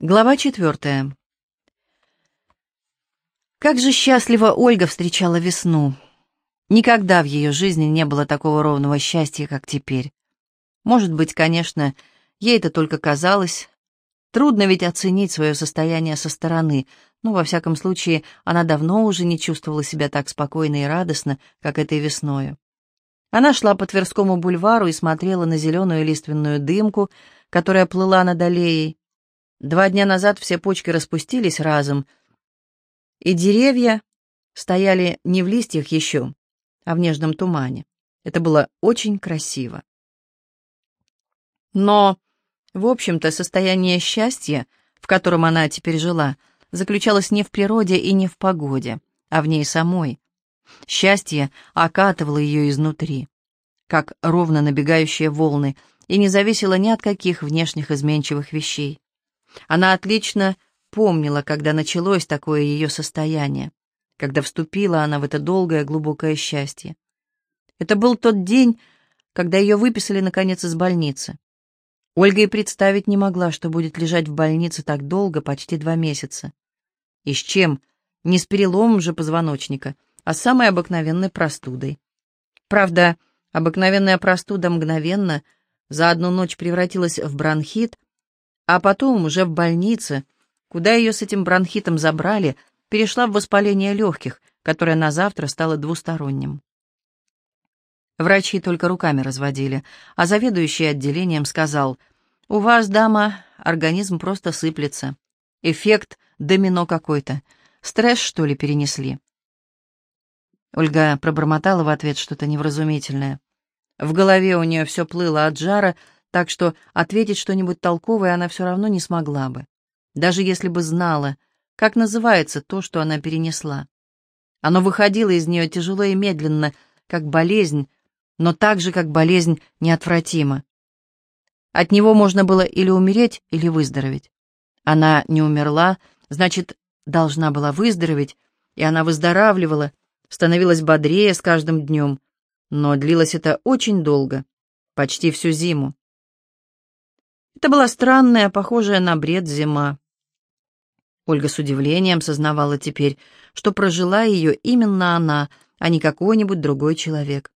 Глава четвертая. Как же счастливо Ольга встречала весну. Никогда в ее жизни не было такого ровного счастья, как теперь. Может быть, конечно, ей это только казалось. Трудно ведь оценить свое состояние со стороны, но, во всяком случае, она давно уже не чувствовала себя так спокойно и радостно, как этой весною. Она шла по Тверскому бульвару и смотрела на зеленую лиственную дымку, которая плыла над аллеей, Два дня назад все почки распустились разом, и деревья стояли не в листьях еще, а в нежном тумане. Это было очень красиво. Но, в общем-то, состояние счастья, в котором она теперь жила, заключалось не в природе и не в погоде, а в ней самой. Счастье окатывало ее изнутри, как ровно набегающие волны, и не зависело ни от каких внешних изменчивых вещей. Она отлично помнила, когда началось такое ее состояние, когда вступила она в это долгое глубокое счастье. Это был тот день, когда ее выписали, наконец, из больницы. Ольга и представить не могла, что будет лежать в больнице так долго, почти два месяца. И с чем? Не с переломом же позвоночника, а с самой обыкновенной простудой. Правда, обыкновенная простуда мгновенно за одну ночь превратилась в бронхит, а потом, уже в больнице, куда ее с этим бронхитом забрали, перешла в воспаление легких, которое на завтра стало двусторонним. Врачи только руками разводили, а заведующий отделением сказал, «У вас, дама, организм просто сыплется. Эффект домино какой-то. Стресс, что ли, перенесли?» Ольга пробормотала в ответ что-то невразумительное. В голове у нее все плыло от жара, так что ответить что-нибудь толковое она все равно не смогла бы, даже если бы знала, как называется то, что она перенесла. Оно выходило из нее тяжело и медленно, как болезнь, но так же, как болезнь, неотвратимо. От него можно было или умереть, или выздороветь. Она не умерла, значит, должна была выздороветь, и она выздоравливала, становилась бодрее с каждым днем, но длилось это очень долго, почти всю зиму. Это была странная, похожая на бред зима. Ольга с удивлением сознавала теперь, что прожила ее именно она, а не какой-нибудь другой человек.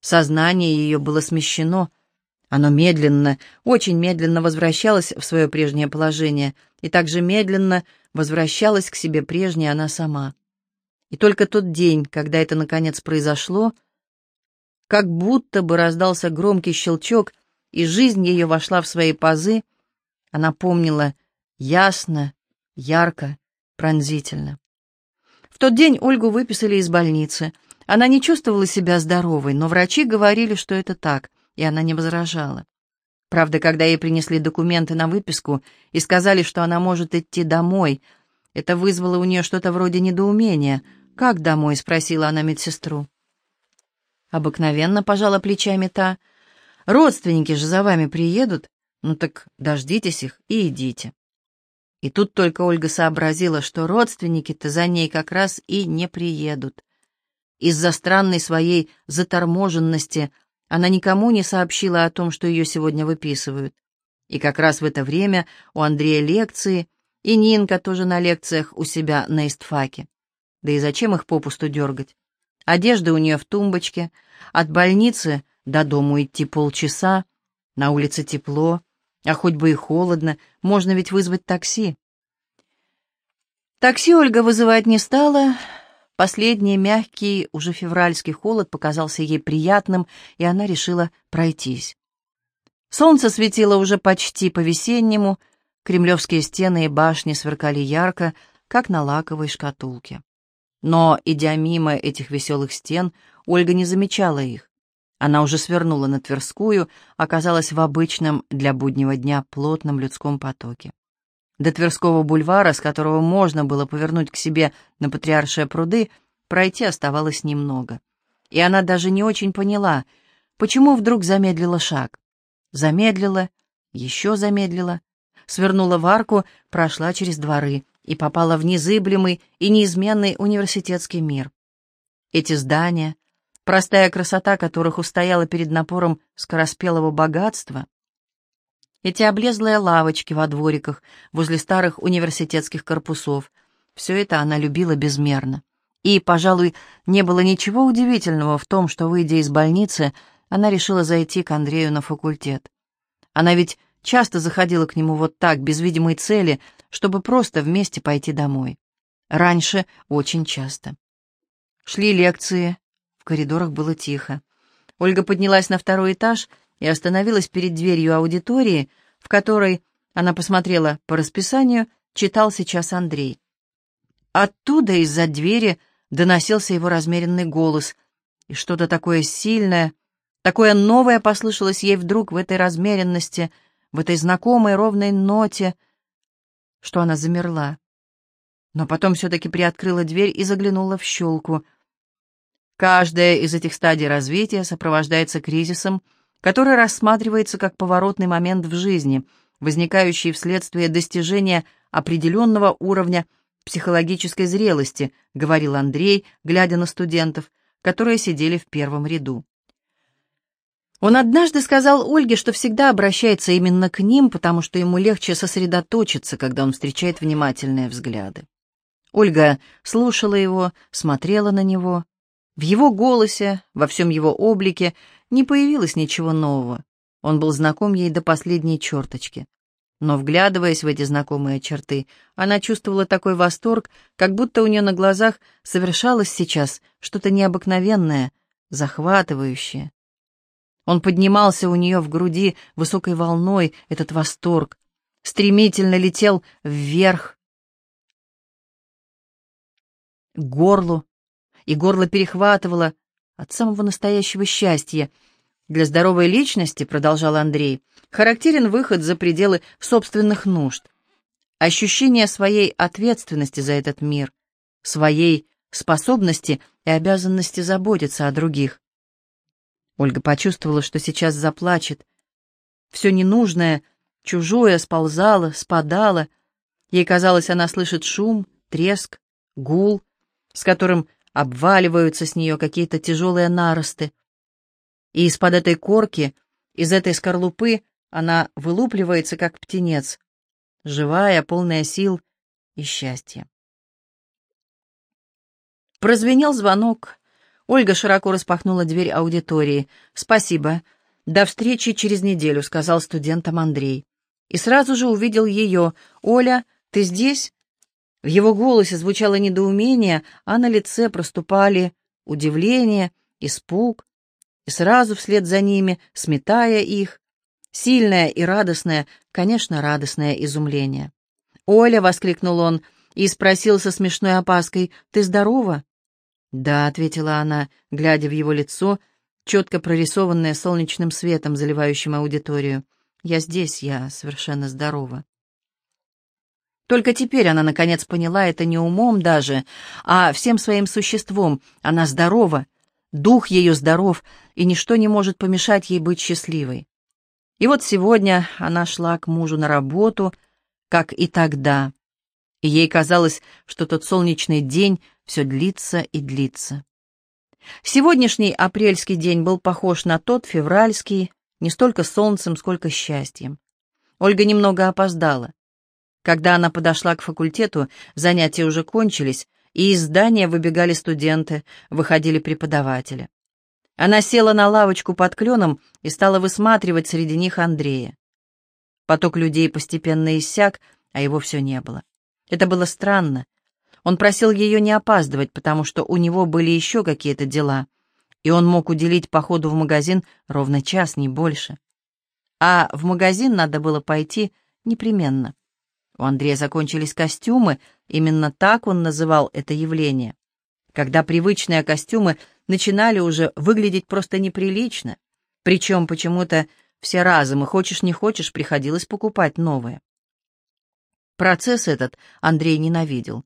Сознание ее было смещено. Оно медленно, очень медленно возвращалось в свое прежнее положение, и также медленно возвращалась к себе прежняя она сама. И только тот день, когда это наконец произошло, как будто бы раздался громкий щелчок, и жизнь ее вошла в свои пазы, она помнила ясно, ярко, пронзительно. В тот день Ольгу выписали из больницы. Она не чувствовала себя здоровой, но врачи говорили, что это так, и она не возражала. Правда, когда ей принесли документы на выписку и сказали, что она может идти домой, это вызвало у нее что-то вроде недоумения. «Как домой?» — спросила она медсестру. Обыкновенно пожала плечами та — Родственники же за вами приедут, ну так дождитесь их и идите. И тут только Ольга сообразила, что родственники-то за ней как раз и не приедут. Из-за странной своей заторможенности она никому не сообщила о том, что ее сегодня выписывают. И как раз в это время у Андрея лекции, и Нинка тоже на лекциях у себя на истфаке. Да и зачем их попусту дергать? Одежда у нее в тумбочке, от больницы до дому идти полчаса, на улице тепло, а хоть бы и холодно, можно ведь вызвать такси. Такси Ольга вызывать не стала. Последний мягкий, уже февральский холод показался ей приятным, и она решила пройтись. Солнце светило уже почти по-весеннему, кремлевские стены и башни сверкали ярко, как на лаковой шкатулке. Но, идя мимо этих веселых стен, Ольга не замечала их. Она уже свернула на Тверскую, оказалась в обычном для буднего дня плотном людском потоке. До Тверского бульвара, с которого можно было повернуть к себе на Патриаршие пруды, пройти оставалось немного. И она даже не очень поняла, почему вдруг замедлила шаг. Замедлила, еще замедлила, свернула в арку, прошла через дворы и попала в незыблемый и неизменный университетский мир. Эти здания — простая красота которых устояла перед напором скороспелого богатства, Эти облезлые лавочки во двориках возле старых университетских корпусов. Все это она любила безмерно. И, пожалуй, не было ничего удивительного в том, что, выйдя из больницы, она решила зайти к Андрею на факультет. Она ведь часто заходила к нему вот так, без видимой цели, чтобы просто вместе пойти домой. Раньше очень часто. Шли лекции, коридорах было тихо. Ольга поднялась на второй этаж и остановилась перед дверью аудитории, в которой, она посмотрела по расписанию, читал сейчас Андрей. Оттуда, из-за двери, доносился его размеренный голос, и что-то такое сильное, такое новое послышалось ей вдруг в этой размеренности, в этой знакомой ровной ноте, что она замерла. Но потом все-таки приоткрыла дверь и заглянула в щелку. Каждая из этих стадий развития сопровождается кризисом, который рассматривается как поворотный момент в жизни, возникающий вследствие достижения определенного уровня психологической зрелости, говорил Андрей, глядя на студентов, которые сидели в первом ряду. Он однажды сказал Ольге, что всегда обращается именно к ним, потому что ему легче сосредоточиться, когда он встречает внимательные взгляды. Ольга слушала его, смотрела на него. В его голосе, во всем его облике не появилось ничего нового. Он был знаком ей до последней черточки. Но, вглядываясь в эти знакомые черты, она чувствовала такой восторг, как будто у нее на глазах совершалось сейчас что-то необыкновенное, захватывающее. Он поднимался у нее в груди высокой волной, этот восторг, стремительно летел вверх, к горлу, и горло перехватывало от самого настоящего счастья. Для здоровой личности, продолжал Андрей, характерен выход за пределы собственных нужд, ощущение своей ответственности за этот мир, своей способности и обязанности заботиться о других. Ольга почувствовала, что сейчас заплачет. Все ненужное, чужое сползало, спадало. Ей казалось, она слышит шум, треск, гул, с которым обваливаются с нее какие-то тяжелые наросты. И из-под этой корки, из этой скорлупы она вылупливается, как птенец, живая, полная сил и счастья. Прозвенел звонок. Ольга широко распахнула дверь аудитории. «Спасибо. До встречи через неделю», — сказал студентам Андрей. И сразу же увидел ее. «Оля, ты здесь?» В его голосе звучало недоумение, а на лице проступали удивление, испуг, и сразу вслед за ними, сметая их, сильное и радостное, конечно, радостное изумление. «Оля!» — воскликнул он и спросил со смешной опаской, «Ты здорова?» «Да», — ответила она, глядя в его лицо, четко прорисованное солнечным светом, заливающим аудиторию. «Я здесь, я совершенно здорова». Только теперь она, наконец, поняла это не умом даже, а всем своим существом. Она здорова, дух ее здоров, и ничто не может помешать ей быть счастливой. И вот сегодня она шла к мужу на работу, как и тогда, и ей казалось, что тот солнечный день все длится и длится. Сегодняшний апрельский день был похож на тот февральский, не столько солнцем, сколько счастьем. Ольга немного опоздала. Когда она подошла к факультету, занятия уже кончились, и из здания выбегали студенты, выходили преподаватели. Она села на лавочку под кленом и стала высматривать среди них Андрея. Поток людей постепенно иссяк, а его все не было. Это было странно. Он просил ее не опаздывать, потому что у него были еще какие-то дела, и он мог уделить походу в магазин ровно час, не больше. А в магазин надо было пойти непременно. У Андрея закончились костюмы, именно так он называл это явление. Когда привычные костюмы начинали уже выглядеть просто неприлично, причем почему-то все разом, и хочешь не хочешь, приходилось покупать новые. Процесс этот Андрей ненавидел.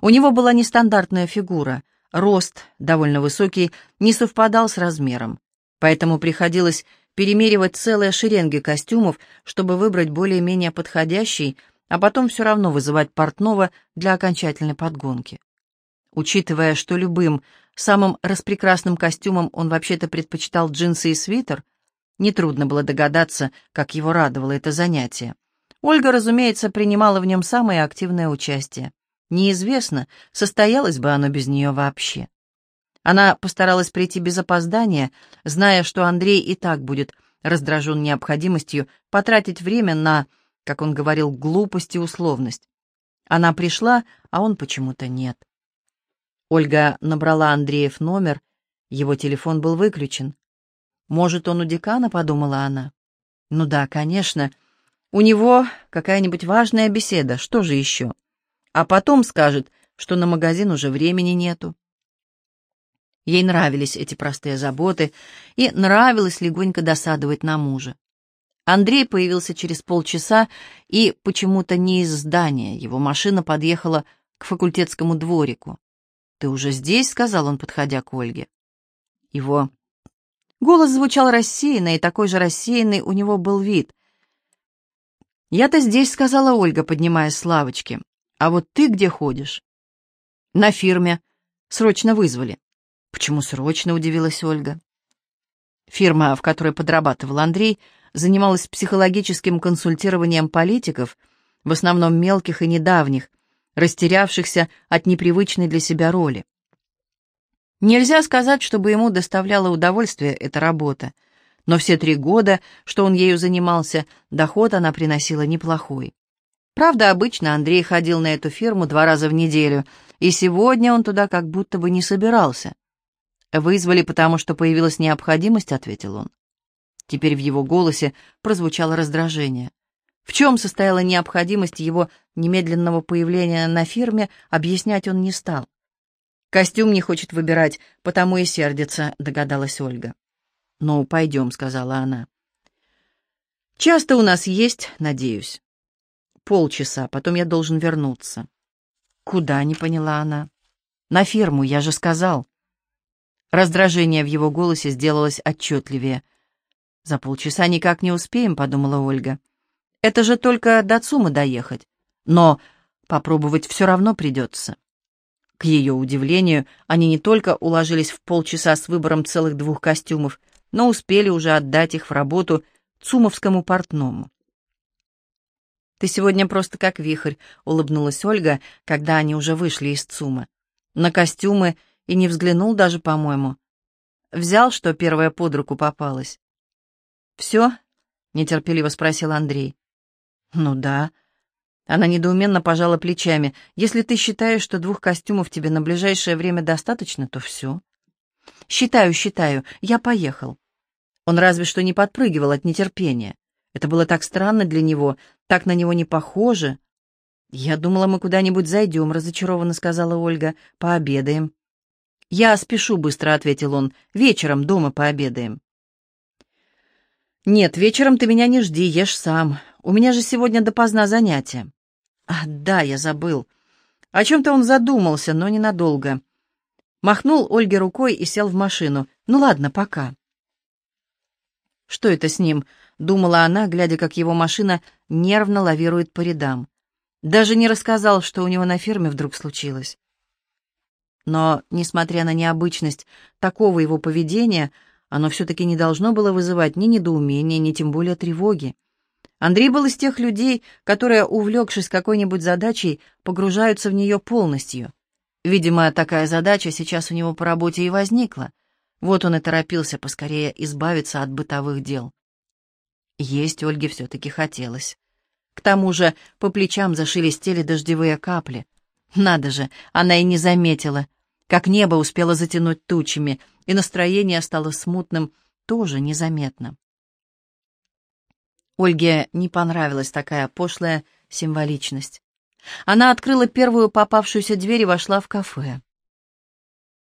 У него была нестандартная фигура, рост, довольно высокий, не совпадал с размером, поэтому приходилось перемеривать целые шеренги костюмов, чтобы выбрать более-менее подходящий, а потом все равно вызывать портного для окончательной подгонки. Учитывая, что любым, самым распрекрасным костюмом он вообще-то предпочитал джинсы и свитер, Нетрудно было догадаться, как его радовало это занятие. Ольга, разумеется, принимала в нем самое активное участие. Неизвестно, состоялось бы оно без нее вообще. Она постаралась прийти без опоздания, зная, что Андрей и так будет раздражен необходимостью потратить время на, как он говорил, глупость и условность. Она пришла, а он почему-то нет. Ольга набрала Андреев номер, его телефон был выключен. «Может, он у декана?» — подумала она. «Ну да, конечно. У него какая-нибудь важная беседа, что же еще? А потом скажет, что на магазин уже времени нету». Ей нравились эти простые заботы, и нравилось легонько досадовать на мужа. Андрей появился через полчаса, и почему-то не из здания. Его машина подъехала к факультетскому дворику. «Ты уже здесь?» — сказал он, подходя к Ольге. Его голос звучал рассеянно, и такой же рассеянный у него был вид. «Я-то здесь», — сказала Ольга, поднимаясь с лавочки. «А вот ты где ходишь?» «На фирме. Срочно вызвали». «Почему срочно?» — удивилась Ольга. Фирма, в которой подрабатывал Андрей, занималась психологическим консультированием политиков, в основном мелких и недавних, растерявшихся от непривычной для себя роли. Нельзя сказать, чтобы ему доставляла удовольствие эта работа, но все три года, что он ею занимался, доход она приносила неплохой. Правда, обычно Андрей ходил на эту фирму два раза в неделю, и сегодня он туда как будто бы не собирался. «Вызвали, потому что появилась необходимость», — ответил он. Теперь в его голосе прозвучало раздражение. В чем состояла необходимость его немедленного появления на фирме, объяснять он не стал. «Костюм не хочет выбирать, потому и сердится», — догадалась Ольга. «Ну, пойдем», — сказала она. «Часто у нас есть, надеюсь. Полчаса, потом я должен вернуться». «Куда?» — не поняла она. «На фирму, я же сказал». Раздражение в его голосе сделалось отчетливее. «За полчаса никак не успеем», — подумала Ольга. «Это же только до ЦУМа доехать. Но попробовать все равно придется». К ее удивлению, они не только уложились в полчаса с выбором целых двух костюмов, но успели уже отдать их в работу цумовскому портному. «Ты сегодня просто как вихрь», — улыбнулась Ольга, когда они уже вышли из ЦУМа. «На костюмы и не взглянул даже, по-моему. Взял, что первая под руку попалась. «Все?» — нетерпеливо спросил Андрей. «Ну да». Она недоуменно пожала плечами. «Если ты считаешь, что двух костюмов тебе на ближайшее время достаточно, то все». «Считаю, считаю. Я поехал». Он разве что не подпрыгивал от нетерпения. Это было так странно для него, так на него не похоже. «Я думала, мы куда-нибудь зайдем», — разочарованно сказала Ольга. «Пообедаем». «Я спешу», — быстро ответил он. «Вечером дома пообедаем». «Нет, вечером ты меня не жди, ешь сам. У меня же сегодня допоздна занятия». «А, да, я забыл». О чем-то он задумался, но ненадолго. Махнул Ольге рукой и сел в машину. «Ну ладно, пока». «Что это с ним?» — думала она, глядя, как его машина нервно лавирует по рядам. Даже не рассказал, что у него на ферме вдруг случилось. Но, несмотря на необычность такого его поведения, оно все-таки не должно было вызывать ни недоумения, ни тем более тревоги. Андрей был из тех людей, которые, увлекшись какой-нибудь задачей, погружаются в нее полностью. Видимо, такая задача сейчас у него по работе и возникла. Вот он и торопился поскорее избавиться от бытовых дел. Есть Ольге все-таки хотелось. К тому же по плечам зашелестели дождевые капли. Надо же, она и не заметила, как небо успело затянуть тучами, и настроение стало смутным, тоже незаметно. Ольге не понравилась такая пошлая символичность. Она открыла первую попавшуюся дверь и вошла в кафе.